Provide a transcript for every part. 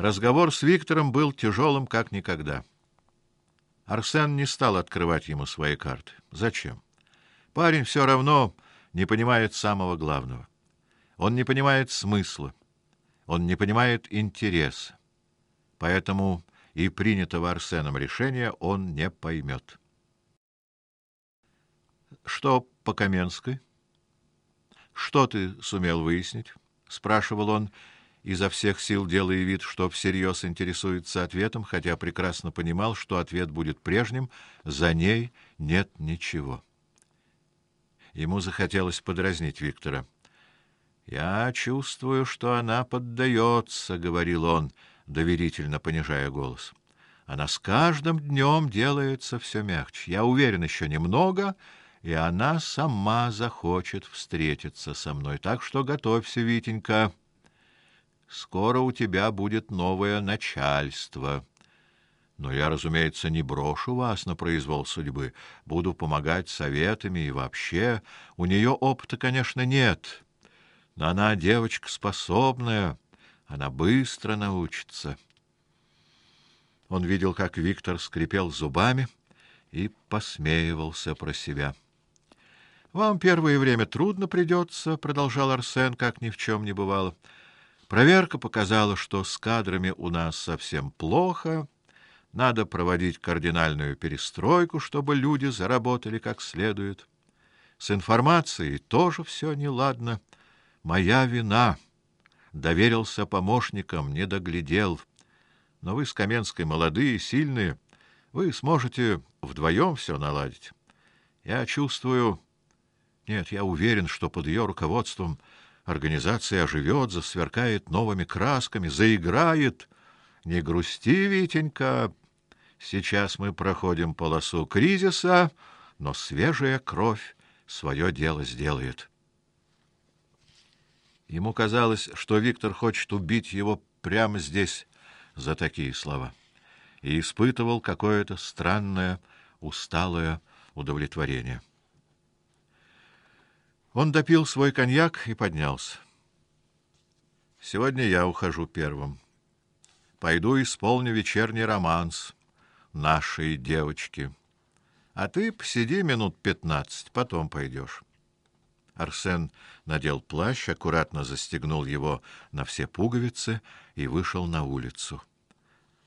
Разговор с Виктором был тяжелым как никогда. Арсен не стал открывать ему свои карты. Зачем? Парень все равно не понимает самого главного. Он не понимает смысла. Он не понимает интереса. Поэтому и принятого Арсеном решения он не поймет. Что по Каменской? Что ты сумел выяснить? спрашивал он, изо всех сил делая вид, что всерьез интересуется ответом, хотя прекрасно понимал, что ответ будет прежним: за ней нет ничего. Ему захотелось подразнить Виктора. Я чувствую, что она поддается, говорил он, доверительно понижая голос. Она с каждым днем делается все мягче. Я уверен, еще немного, и она сама захочет встретиться со мной. Так что готовься, Витенька. Скоро у тебя будет новое начальство. Но я, разумеется, не брошу вас на произвол судьбы, буду помогать советами и вообще. У нее опыта, конечно, нет, но она девочка способная, она быстро научится. Он видел, как Виктор скрипел зубами и посмеивался про себя. Вам первое время трудно придется, продолжал Арсен, как ни в чем не бывало. Проверка показала, что с кадрами у нас совсем плохо. Надо проводить кардинальную перестройку, чтобы люди заработали как следует. С информацией тоже все неладно. Моя вина. Доверился помощникам, не доглядел. Но вы с Каменской молодые, сильные, вы сможете вдвоем все наладить. Я чувствую, нет, я уверен, что под ее руководством организация оживет, засверкает новыми красками, заиграет. Не грусти, Витенька. Сейчас мы проходим полосу кризиса, но свежая кровь свое дело сделает. Ему казалось, что Виктор хочет убить его прямо здесь за такие слова, и испытывал какое-то странное, усталое удовлетворение. Он допил свой коньяк и поднялся. Сегодня я ухожу первым. Пойду исполню вечерний романс нашей девочки. А ты посиди минут пятнадцать, потом пойдешь. Арсен надел плащ, аккуратно застегнул его на все пуговицы и вышел на улицу.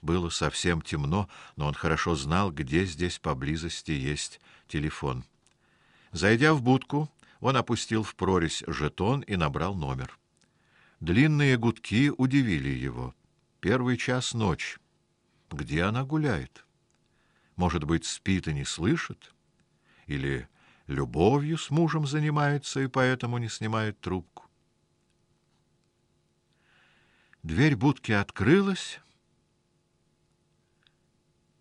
Было совсем темно, но он хорошо знал, где здесь поблизости есть телефон. Зайдя в будку, он опустил в прорезь жетон и набрал номер. Длинные гудки удивили его. Первый час ночи. Где она гуляет? Может быть, спит и не слышит? Или любовью с мужем занимается и поэтому не снимает трубку? Дверь будки открылась,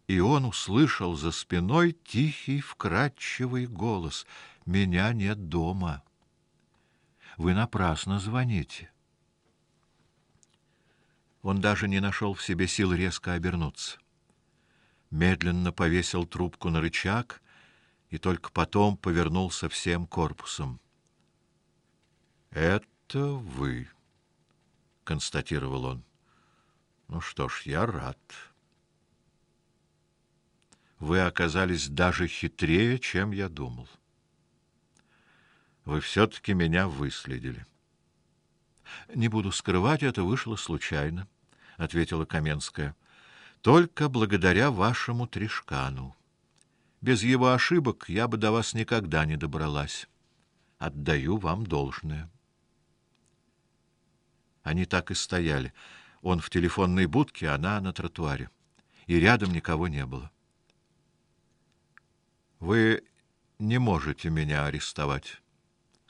и он услышал за спиной тихий, вкрадчивый голос: "Меня нет дома. Вы напрасно звоните". Он даже не нашел в себе сил резко обернуться. Медленно повесил трубку на рычаг и только потом повернулся всем корпусом. "Это вы", констатировал он. "Ну что ж, я рад" вы оказались даже хитрее, чем я думал. Вы все таки меня выследили. Не буду скрывать, это вышло случайно, ответила Каменская. Только благодаря вашему Тришкану. Без его ошибок я бы до вас никогда не добралась. Отдаю вам должное. Они так и стояли. Он в телефонной будке, она на тротуаре. И рядом никого не было. Вы не можете меня арестовать,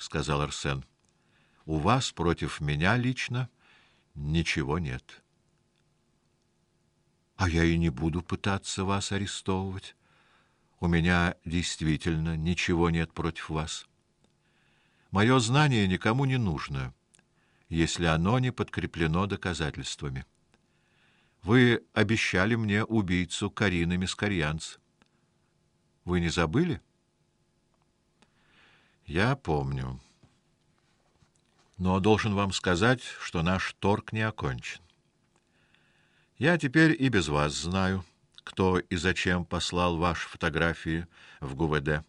сказал Арсен. У вас против меня лично ничего нет. А я и не буду пытаться вас арестовывать. У меня действительно ничего нет против вас. Мое знание никому не нужно, если оно не подкреплено доказательствами. Вы обещали мне убийцу Карины Мискарьянц. Вы не забыли? Я помню. Но должен вам сказать, что наш торг не окончен. Я теперь и без вас знаю, кто и зачем послал ваши фотографии в ГУВД.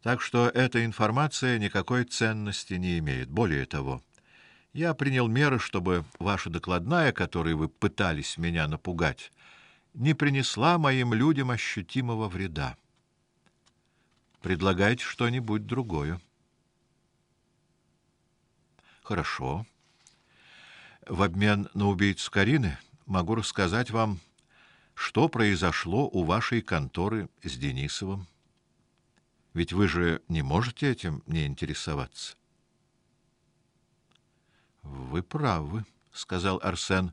Так что эта информация никакой ценности не имеет. Более того, я принял меры, чтобы ваша докладная, которой вы пытались меня напугать, не принесла моим людям ощутимого вреда. Предлагайте что-нибудь другое. Хорошо. В обмен на убийцу Карины могу рассказать вам, что произошло у вашей конторы с Денисовым. Ведь вы же не можете этим не интересоваться. Вы правы, сказал Арсен,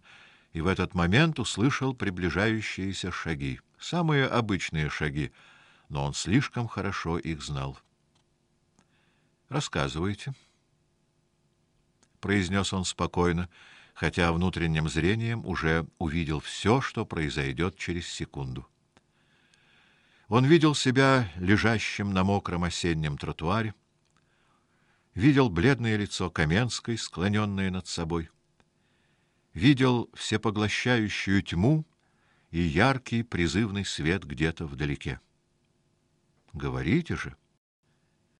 и в этот момент услышал приближающиеся шаги. Самые обычные шаги, но он слишком хорошо их знал. Рассказывайте, произнес он спокойно, хотя внутренним зрением уже увидел все, что произойдет через секунду. Он видел себя лежащим на мокром осеннем тротуаре, видел бледное лицо Каменской, склоненное над собой, видел всепоглощающую тьму и яркий призывный свет где-то вдалеке. Говорите же,